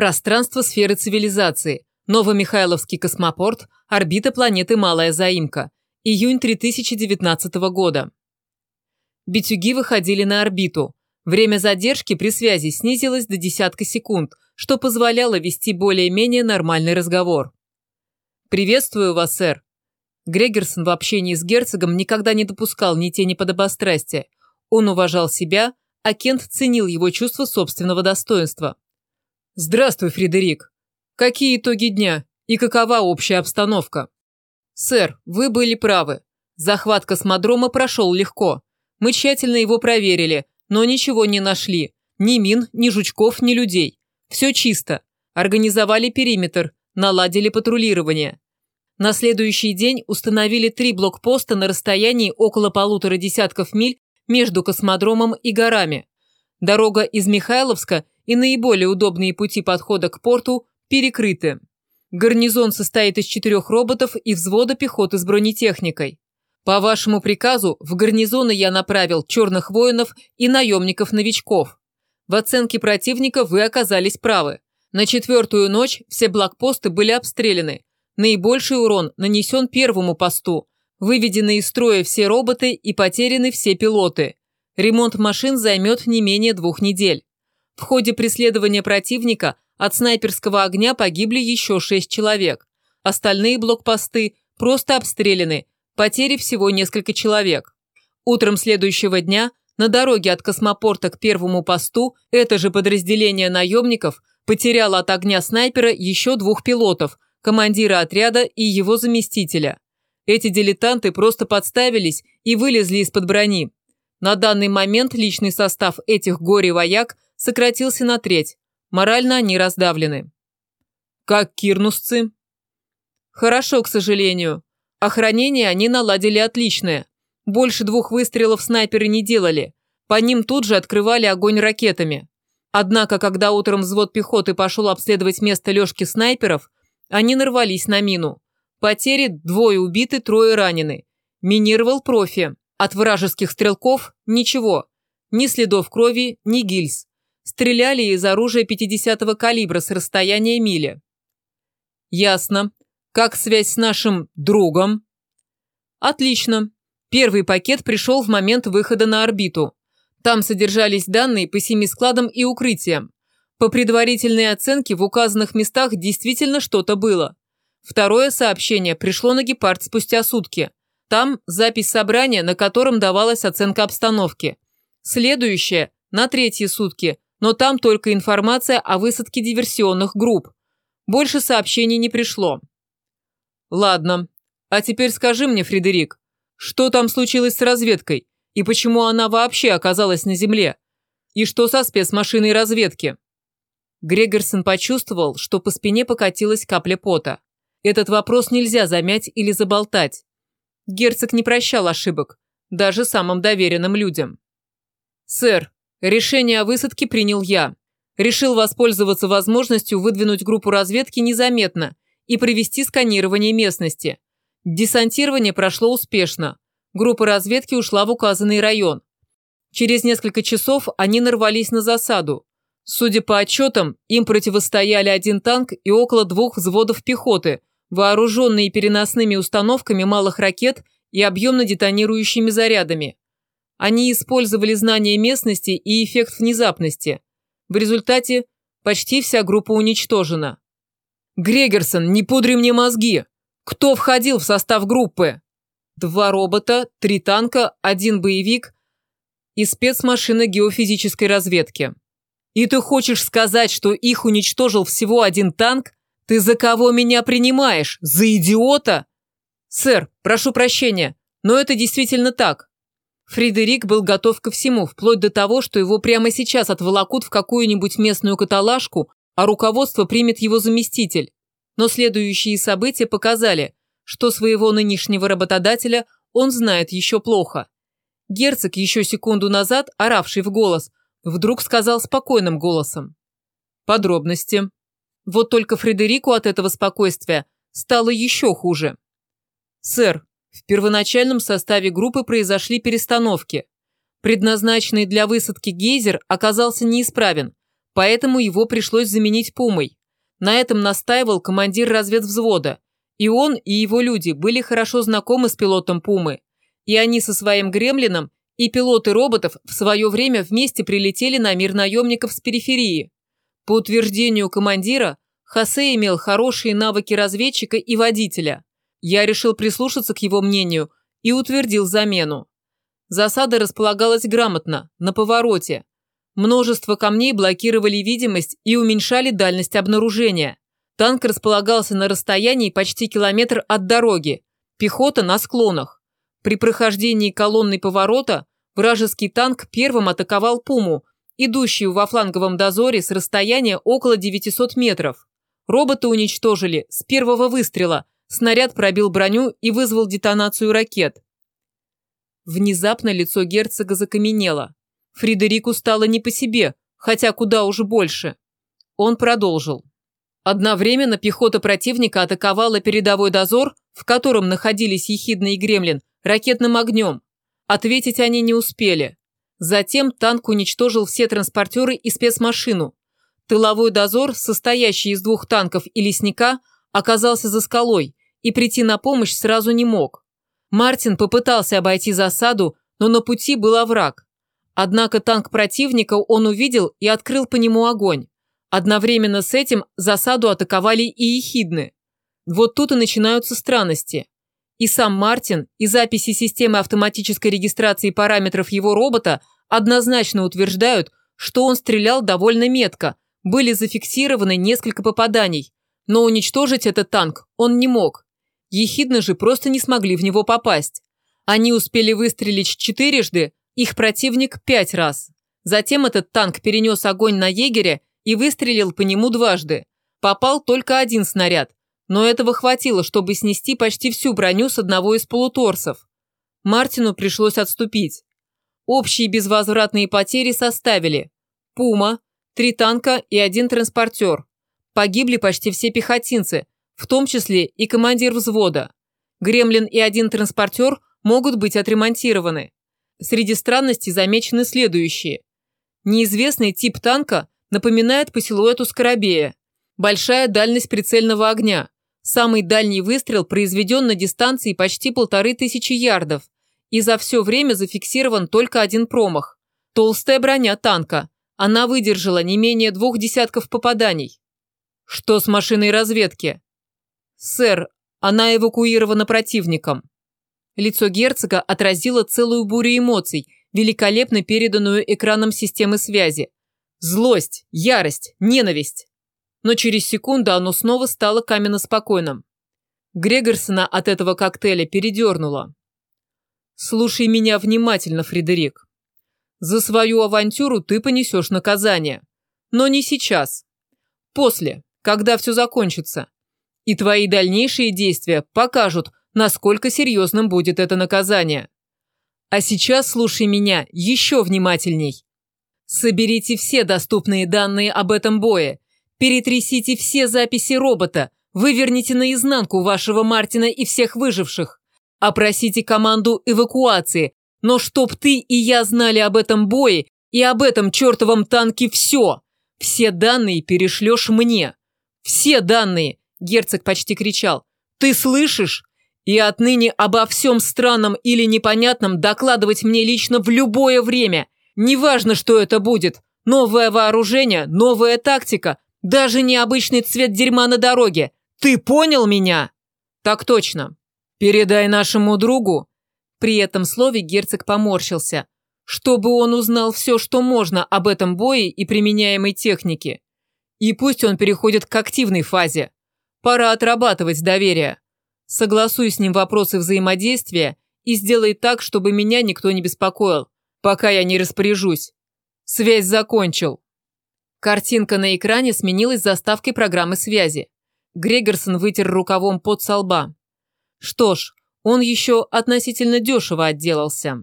Пространство сферы цивилизации. Новомихайловский космопорт. Орбита планеты Малая Заимка. Июнь 2019 года. Битюги выходили на орбиту. Время задержки при связи снизилось до десятка секунд, что позволяло вести более-менее нормальный разговор. «Приветствую вас, сэр». Грегерсон в общении с герцогом никогда не допускал ни тени подобострастия. Он уважал себя, а Кент ценил его чувство собственного достоинства. «Здравствуй, Фредерик. Какие итоги дня и какова общая обстановка?» «Сэр, вы были правы. Захват космодрома прошел легко. Мы тщательно его проверили, но ничего не нашли. Ни мин, ни жучков, ни людей. Все чисто. Организовали периметр, наладили патрулирование. На следующий день установили три блокпоста на расстоянии около полутора десятков миль между космодромом и горами. Дорога из Михайловска и наиболее удобные пути подхода к порту перекрыты. Гарнизон состоит из четырех роботов и взвода пехоты с бронетехникой. По вашему приказу в гарнизоны я направил черных воинов и наемников-новичков. В оценке противника вы оказались правы. На четвертую ночь все блокпосты были обстреляны. Наибольший урон нанесен первому посту. Выведены из строя все роботы и потеряны все пилоты. Ремонт машин займет не менее двух недель. В ходе преследования противника от снайперского огня погибли еще шесть человек. Остальные блокпосты просто обстреляны, потери всего несколько человек. Утром следующего дня на дороге от космопорта к первому посту это же подразделение наемников потеряло от огня снайпера еще двух пилотов, командира отряда и его заместителя. Эти дилетанты просто подставились и вылезли из-под брони. На данный момент личный состав этих горе-вояк сократился на треть. Морально они раздавлены. Как кирнусцы? Хорошо, к сожалению. Охранение они наладили отличное. Больше двух выстрелов снайперы не делали. По ним тут же открывали огонь ракетами. Однако, когда утром взвод пехоты пошел обследовать место лёжки снайперов, они нарвались на мину. Потери – двое убиты, трое ранены. Минировал профи. От вражеских стрелков – ничего. Ни следов крови, ни гильз. Стреляли из оружия 50-го калибра с расстояния мили. Ясно. Как связь с нашим другом? Отлично. Первый пакет пришел в момент выхода на орбиту. Там содержались данные по семи складам и укрытиям. По предварительной оценке в указанных местах действительно что-то было. Второе сообщение пришло на гепард спустя сутки. Там запись собрания, на котором давалась оценка обстановки. Следующее – на третьи сутки, но там только информация о высадке диверсионных групп. Больше сообщений не пришло. Ладно. А теперь скажи мне, Фредерик, что там случилось с разведкой? И почему она вообще оказалась на Земле? И что со спецмашиной разведки? Грегорсон почувствовал, что по спине покатилась капля пота. Этот вопрос нельзя замять или заболтать. Герцог не прощал ошибок, даже самым доверенным людям. «Сэр, решение о высадке принял я. Решил воспользоваться возможностью выдвинуть группу разведки незаметно и провести сканирование местности. Десантирование прошло успешно. Группа разведки ушла в указанный район. Через несколько часов они нарвались на засаду. Судя по отчетам, им противостояли один танк и около двух взводов пехоты, вооруженные переносными установками малых ракет и объемно-детонирующими зарядами. Они использовали знания местности и эффект внезапности. В результате почти вся группа уничтожена. «Грегерсон, не пудри мне мозги! Кто входил в состав группы?» Два робота, три танка, один боевик и спецмашина геофизической разведки. И ты хочешь сказать, что их уничтожил всего один танк? Ты за кого меня принимаешь? За идиота? Сэр, прошу прощения, но это действительно так. Фредерик был готов ко всему, вплоть до того, что его прямо сейчас отволокут в какую-нибудь местную каталажку, а руководство примет его заместитель. Но следующие события показали, что своего нынешнего работодателя он знает еще плохо. Герцог, еще секунду назад, оравший в голос, вдруг сказал спокойным голосом. Подробности. Вот только Фредерику от этого спокойствия стало еще хуже. «Сэр, в первоначальном составе группы произошли перестановки. Предназначенный для высадки гейзер оказался неисправен, поэтому его пришлось заменить «Пумой». На этом настаивал командир разведвзвода, и он, и его люди были хорошо знакомы с пилотом «Пумы», и они со своим «Гремлином» и пилоты роботов в свое время вместе прилетели на мир наемников с периферии. По утверждению командира, Хосе имел хорошие навыки разведчика и водителя. Я решил прислушаться к его мнению и утвердил замену. Засада располагалась грамотно, на повороте. Множество камней блокировали видимость и уменьшали дальность обнаружения. Танк располагался на расстоянии почти километр от дороги, пехота на склонах. При прохождении колонны поворота вражеский танк первым атаковал «Пуму», идущую во фланговом дозоре с расстояния около 900 метров. Роботы уничтожили с первого выстрела, снаряд пробил броню и вызвал детонацию ракет. Внезапно лицо герцога закаменело. Фредерику стало не по себе, хотя куда уже больше. Он продолжил. Одновременно пехота противника атаковала передовой дозор, в котором находились Ехидна и Гремлин, ракетным огнем. Ответить они не успели. Затем танк уничтожил все транспортеры и спецмашину. Тыловой дозор, состоящий из двух танков и лесника, оказался за скалой и прийти на помощь сразу не мог. Мартин попытался обойти засаду, но на пути был овраг. Однако танк противника он увидел и открыл по нему огонь. Одновременно с этим засаду атаковали и ехидны. Вот тут и начинаются странности. И сам Мартин, и записи системы автоматической регистрации параметров его робота однозначно утверждают, что он стрелял довольно метко, были зафиксированы несколько попаданий, но уничтожить этот танк он не мог. Ехидны же просто не смогли в него попасть. Они успели выстрелить четырежды, их противник пять раз. Затем этот танк перенес огонь на егеря и выстрелил по нему дважды. Попал только один снаряд, но этого хватило, чтобы снести почти всю броню с одного из полуторсов. Мартину пришлось отступить. Общие безвозвратные потери составили «Пума», три танка и один транспортер. Погибли почти все пехотинцы, в том числе и командир взвода. Гремлин и один транспортер могут быть отремонтированы. Среди странностей замечены следующие. Неизвестный тип танка напоминает по силуэту скоробея. Большая дальность прицельного огня. Самый дальний выстрел произведен на дистанции почти полторы тысячи ярдов. И за все время зафиксирован только один промах. Толстая броня танка. Она выдержала не менее двух десятков попаданий. Что с машиной разведки? «Сэр, она эвакуирована противником». Лицо герцога отразило целую бурю эмоций, великолепно переданную экраном системы связи. Злость, ярость, ненависть. Но через секунду оно снова стало каменно спокойным. Грегорсона от этого коктейля передернуло. «Слушай меня внимательно, Фредерик. За свою авантюру ты понесешь наказание. Но не сейчас. После, когда все закончится. И твои дальнейшие действия покажут, насколько серьезным будет это наказание. А сейчас слушай меня еще внимательней. Соберите все доступные данные об этом бое, перетрясите все записи робота, выверните наизнанку вашего Мартина и всех выживших. Опросите команду эвакуации, но чтоб ты и я знали об этом бое и об этом чертовом танке все. Все данные перешлешь мне. Все данные, Герцог почти кричал. «Ты слышишь? И отныне обо всем странном или непонятном докладывать мне лично в любое время. Неважно, что это будет. Новое вооружение, новая тактика, даже необычный цвет дерьма на дороге. Ты понял меня?» «Так точно. Передай нашему другу». При этом слове герцог поморщился. «Чтобы он узнал все, что можно об этом бое и применяемой технике. И пусть он переходит к активной фазе. Пора отрабатывать доверие. Согласуй с ним вопросы взаимодействия и сделай так, чтобы меня никто не беспокоил, пока я не распоряжусь. Связь закончил. Картинка на экране сменилась заставкой программы связи. Грегорсон вытер рукавом под со лба. Что ж, он еще относительно дешево отделался.